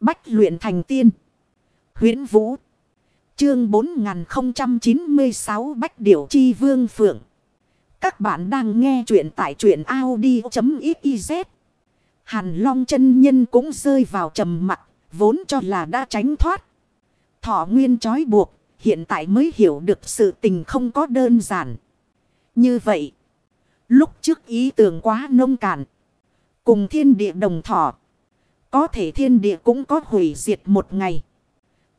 Bách luyện thành tiên. huyễn Vũ. Chương 4096 Bách Điểu Chi Vương Phượng. Các bạn đang nghe truyện tại truyện Audi.xyz. Hàn Long chân nhân cũng rơi vào trầm mặt, vốn cho là đã tránh thoát. Thọ nguyên trói buộc, hiện tại mới hiểu được sự tình không có đơn giản. Như vậy, lúc trước ý tưởng quá nông cạn, cùng thiên địa đồng thọ. Có thể thiên địa cũng có hủy diệt một ngày.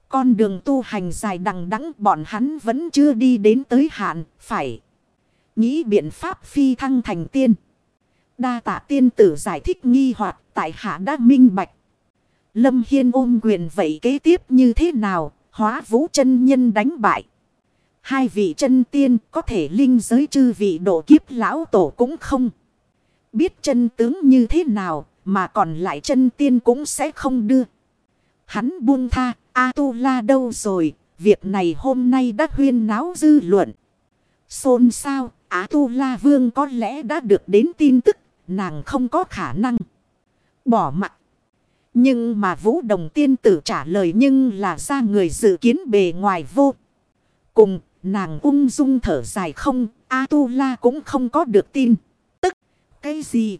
Con đường tu hành dài đằng đẵng bọn hắn vẫn chưa đi đến tới hạn, phải. Nghĩ biện pháp phi thăng thành tiên. Đa tạ tiên tử giải thích nghi hoặc tại hạ đã minh bạch. Lâm Hiên ôm quyền vậy kế tiếp như thế nào, hóa vũ chân nhân đánh bại. Hai vị chân tiên có thể linh giới chư vị độ kiếp lão tổ cũng không. Biết chân tướng như thế nào mà còn lại chân tiên cũng sẽ không đưa. Hắn buông tha, A-tu-la đâu rồi, việc này hôm nay đã huyên náo dư luận. Xôn sao, A-tu-la vương có lẽ đã được đến tin tức, nàng không có khả năng. Bỏ mặt. Nhưng mà vũ đồng tiên tử trả lời nhưng là ra người dự kiến bề ngoài vô. Cùng, nàng ung dung thở dài không, A-tu-la cũng không có được tin. Tức, cái gì?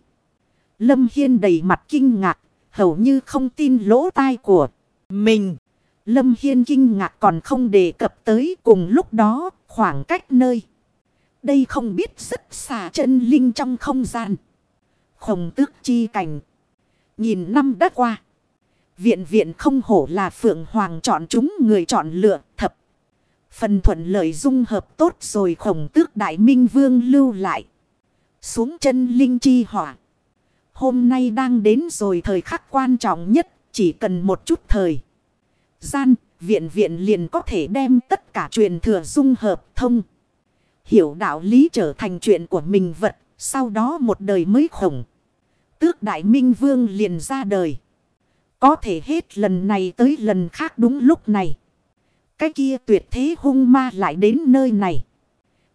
Lâm Hiên đầy mặt kinh ngạc, hầu như không tin lỗ tai của mình. Lâm Hiên kinh ngạc còn không đề cập tới cùng lúc đó khoảng cách nơi. Đây không biết rất xa chân linh trong không gian. Khổng tước chi cảnh. Nhìn năm đã qua. Viện viện không hổ là phượng hoàng chọn chúng người chọn lựa thập. Phần thuận lợi dung hợp tốt rồi khổng tước đại minh vương lưu lại. Xuống chân linh chi hỏa. Hôm nay đang đến rồi thời khắc quan trọng nhất, chỉ cần một chút thời. Gian, viện viện liền có thể đem tất cả truyền thừa dung hợp thông. Hiểu đạo lý trở thành chuyện của mình vật, sau đó một đời mới khổng. Tước Đại Minh Vương liền ra đời. Có thể hết lần này tới lần khác đúng lúc này. Cái kia tuyệt thế hung ma lại đến nơi này.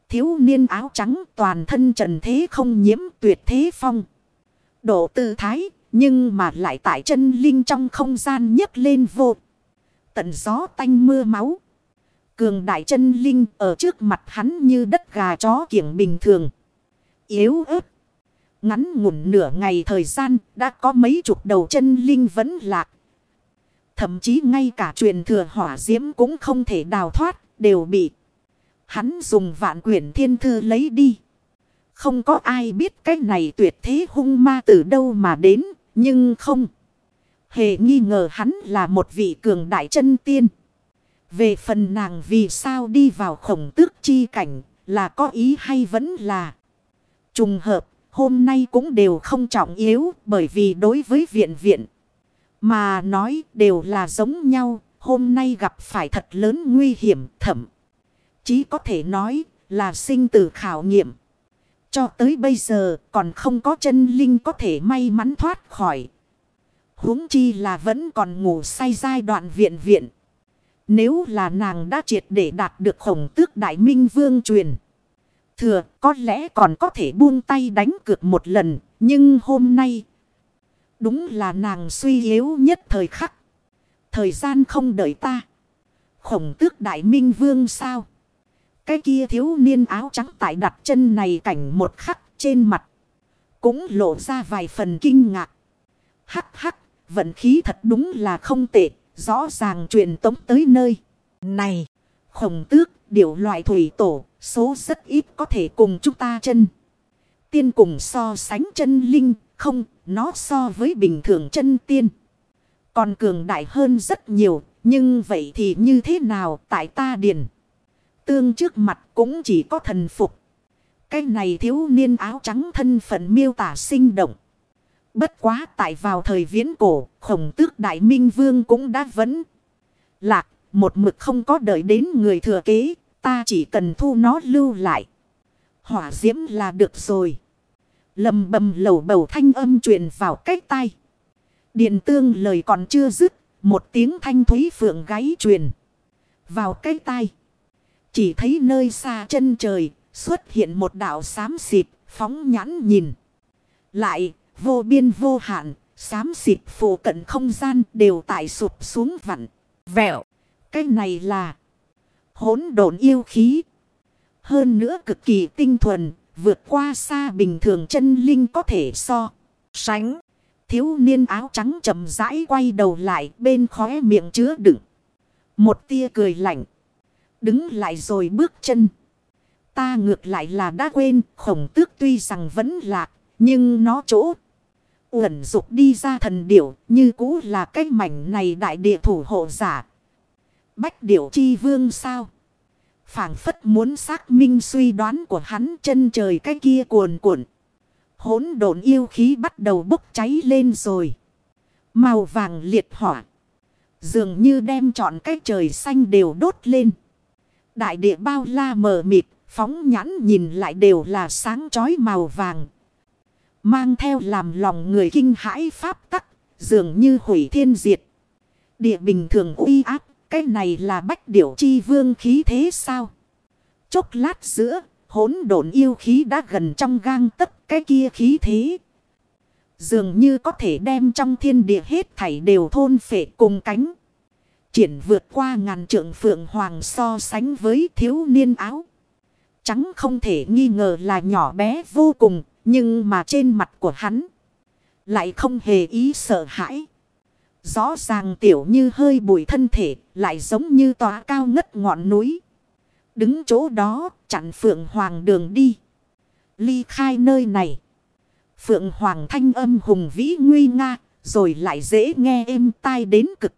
Thiếu niên áo trắng toàn thân trần thế không nhiễm tuyệt thế phong độ tư thái, nhưng mà lại tại chân linh trong không gian nhấc lên vô. Tận gió tanh mưa máu. Cường đại chân linh ở trước mặt hắn như đất gà chó kiểng bình thường. Yếu ớt. Ngắn ngủn nửa ngày thời gian đã có mấy chục đầu chân linh vẫn lạc. Thậm chí ngay cả truyền thừa hỏa diễm cũng không thể đào thoát, đều bị hắn dùng vạn quyển thiên thư lấy đi. Không có ai biết cái này tuyệt thế hung ma từ đâu mà đến, nhưng không. Hề nghi ngờ hắn là một vị cường đại chân tiên. Về phần nàng vì sao đi vào khổng tước chi cảnh là có ý hay vẫn là trùng hợp, hôm nay cũng đều không trọng yếu bởi vì đối với viện viện. Mà nói đều là giống nhau, hôm nay gặp phải thật lớn nguy hiểm thẩm. Chí có thể nói là sinh tử khảo nghiệm. Cho tới bây giờ còn không có chân linh có thể may mắn thoát khỏi. huống chi là vẫn còn ngủ say giai đoạn viện viện. Nếu là nàng đã triệt để đạt được khổng tước đại minh vương truyền. Thừa có lẽ còn có thể buông tay đánh cược một lần. Nhưng hôm nay, đúng là nàng suy yếu nhất thời khắc. Thời gian không đợi ta. Khổng tước đại minh vương sao? Cái kia thiếu niên áo trắng tại đặt chân này cảnh một khắc trên mặt. Cũng lộ ra vài phần kinh ngạc. Hắc hắc, vận khí thật đúng là không tệ. Rõ ràng truyền tống tới nơi. Này, khổng tước, điều loại thủy tổ, số rất ít có thể cùng chúng ta chân. Tiên cùng so sánh chân linh, không, nó so với bình thường chân tiên. Còn cường đại hơn rất nhiều, nhưng vậy thì như thế nào tại ta điền tương trước mặt cũng chỉ có thần phục. Cái này thiếu niên áo trắng thân phận miêu tả sinh động. Bất quá tại vào thời viễn cổ, khổng tước đại minh vương cũng đã vấn. Lạc, một mực không có đợi đến người thừa kế, ta chỉ cần thu nó lưu lại. Hỏa diễm là được rồi. Lầm bầm lầu bầu thanh âm truyền vào cách tay, Điện tương lời còn chưa dứt, một tiếng thanh thúy phượng gáy truyền. Vào cái tai. Chỉ thấy nơi xa chân trời, xuất hiện một đảo xám xịt, phóng nhãn nhìn. Lại, vô biên vô hạn, Xám xịt phù cận không gian đều tại sụp xuống vặn. Vẹo. Cái này là hỗn độn yêu khí. Hơn nữa cực kỳ tinh thuần. Vượt qua xa bình thường chân linh có thể so. Sánh. Thiếu niên áo trắng chậm rãi quay đầu lại bên khóe miệng chứa đựng. Một tia cười lạnh. Đứng lại rồi bước chân. Ta ngược lại là đã quên, khổng tước tuy rằng vẫn lạc. Nhưng nó chỗ uẩn dục đi ra thần điểu, như cũ là cái mảnh này đại địa thủ hộ giả. Bách điểu chi vương sao? phảng phất muốn xác minh suy đoán của hắn chân trời cái kia cuồn cuộn. Hốn độn yêu khí bắt đầu bốc cháy lên rồi. Màu vàng liệt hỏa. Dường như đem trọn cái trời xanh đều đốt lên. Đại địa bao la mờ mịt, phóng nhãn nhìn lại đều là sáng chói màu vàng. Mang theo làm lòng người kinh hãi pháp tắc, dường như hủy thiên diệt. Địa bình thường uy áp, cái này là bách điểu chi vương khí thế sao? Chốc lát giữa, hỗn độn yêu khí đã gần trong gang tất cái kia khí thế. Dường như có thể đem trong thiên địa hết thảy đều thôn phệ cùng cánh. Triển vượt qua ngàn trượng phượng hoàng so sánh với thiếu niên áo. Trắng không thể nghi ngờ là nhỏ bé vô cùng, nhưng mà trên mặt của hắn lại không hề ý sợ hãi. Rõ ràng tiểu như hơi bụi thân thể, lại giống như tòa cao ngất ngọn núi. Đứng chỗ đó, chặn Phượng Hoàng đường đi. Ly khai nơi này. Phượng Hoàng thanh âm hùng vĩ nguy nga, rồi lại dễ nghe êm tai đến cực.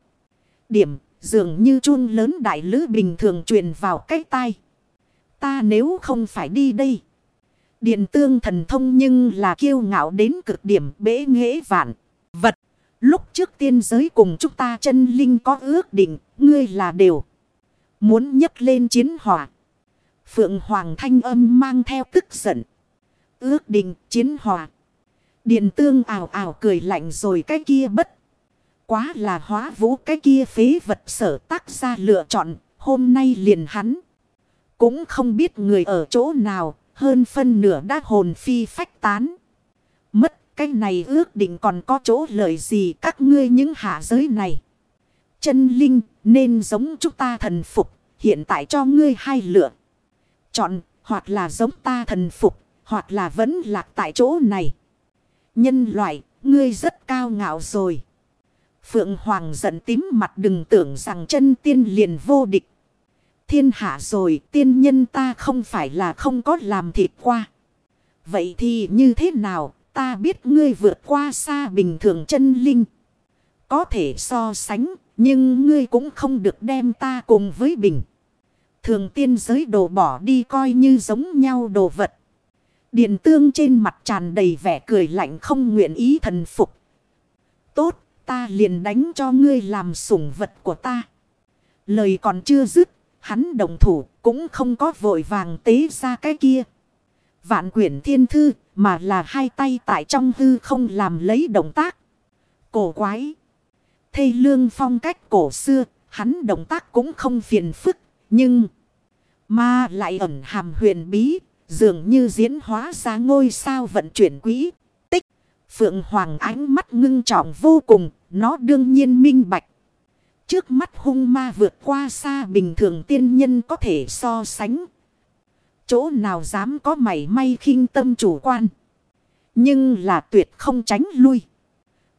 Điểm, dường như chuông lớn đại lữ bình thường truyền vào cái tai. Ta nếu không phải đi đây. Điện tương thần thông nhưng là kiêu ngạo đến cực điểm bế nghệ vạn. Vật. Lúc trước tiên giới cùng chúng ta chân linh có ước định. Ngươi là đều. Muốn nhấc lên chiến hỏa. Phượng Hoàng thanh âm mang theo tức giận. Ước định chiến hỏa. Điện tương ảo ảo cười lạnh rồi cái kia bất. Quá là hóa vũ cái kia phế vật sở tác ra lựa chọn. Hôm nay liền hắn. Cũng không biết người ở chỗ nào. Hơn phân nửa đã hồn phi phách tán. Mất, cái này ước định còn có chỗ lợi gì các ngươi những hạ giới này. Chân linh, nên giống chúng ta thần phục. Hiện tại cho ngươi hai lựa. Chọn, hoặc là giống ta thần phục. Hoặc là vẫn lạc tại chỗ này. Nhân loại, ngươi rất cao ngạo rồi. Phượng Hoàng giận tím mặt đừng tưởng rằng chân tiên liền vô địch thiên hạ rồi tiên nhân ta không phải là không có làm thịt qua. Vậy thì như thế nào ta biết ngươi vượt qua xa bình thường chân linh. Có thể so sánh nhưng ngươi cũng không được đem ta cùng với bình. Thường tiên giới đồ bỏ đi coi như giống nhau đồ vật. Điện tương trên mặt tràn đầy vẻ cười lạnh không nguyện ý thần phục. Tốt, ta liền đánh cho ngươi làm sủng vật của ta. Lời còn chưa dứt, Hắn đồng thủ cũng không có vội vàng tế ra cái kia. Vạn quyển thiên thư mà là hai tay tại trong hư không làm lấy động tác. Cổ quái. Thây lương phong cách cổ xưa, hắn động tác cũng không phiền phức, nhưng mà lại ẩn hàm huyền bí, dường như diễn hóa ra ngôi sao vận chuyển quỹ. Tích, Phượng Hoàng ánh mắt ngưng trọng vô cùng, nó đương nhiên minh bạch. Trước mắt hung ma vượt qua xa bình thường tiên nhân có thể so sánh. Chỗ nào dám có mảy may khinh tâm chủ quan. Nhưng là tuyệt không tránh lui.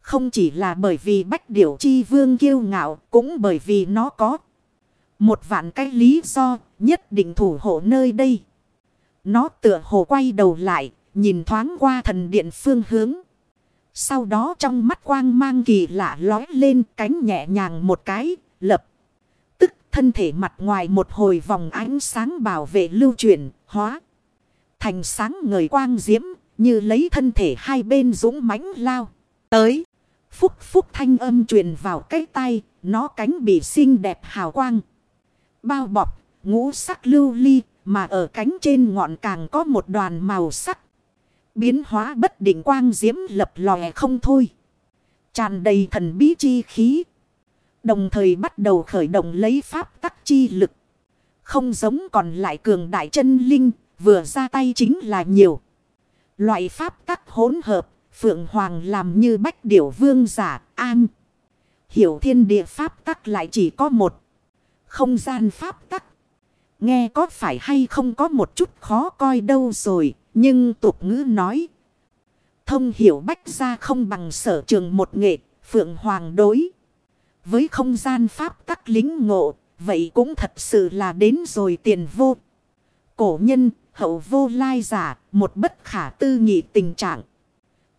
Không chỉ là bởi vì bách điểu chi vương kiêu ngạo. Cũng bởi vì nó có. Một vạn cái lý do nhất định thủ hộ nơi đây. Nó tựa hồ quay đầu lại. Nhìn thoáng qua thần điện phương hướng. Sau đó trong mắt quang mang kỳ lạ lói lên cánh nhẹ nhàng một cái, lập. Tức thân thể mặt ngoài một hồi vòng ánh sáng bảo vệ lưu chuyển, hóa. Thành sáng người quang diễm, như lấy thân thể hai bên dũng mãnh lao. Tới, phúc phúc thanh âm truyền vào cái tay, nó cánh bị xinh đẹp hào quang. Bao bọc, ngũ sắc lưu ly, mà ở cánh trên ngọn càng có một đoàn màu sắc. Biến hóa bất định quang diễm lập lòe không thôi. Tràn đầy thần bí chi khí. Đồng thời bắt đầu khởi động lấy pháp tắc chi lực. Không giống còn lại cường đại chân linh, vừa ra tay chính là nhiều. Loại pháp tắc hỗn hợp, Phượng Hoàng làm như bách điểu vương giả an. Hiểu thiên địa pháp tắc lại chỉ có một. Không gian pháp tắc. Nghe có phải hay không có một chút khó coi đâu rồi. Nhưng tục ngữ nói. Thông hiểu bách ra không bằng sở trường một nghệ. Phượng Hoàng đối. Với không gian pháp tắc lính ngộ. Vậy cũng thật sự là đến rồi tiền vô. Cổ nhân, hậu vô lai giả, một bất khả tư nghị tình trạng.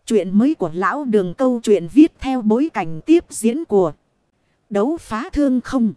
Chuyện mới của lão đường câu chuyện viết theo bối cảnh tiếp diễn của đấu phá thương không.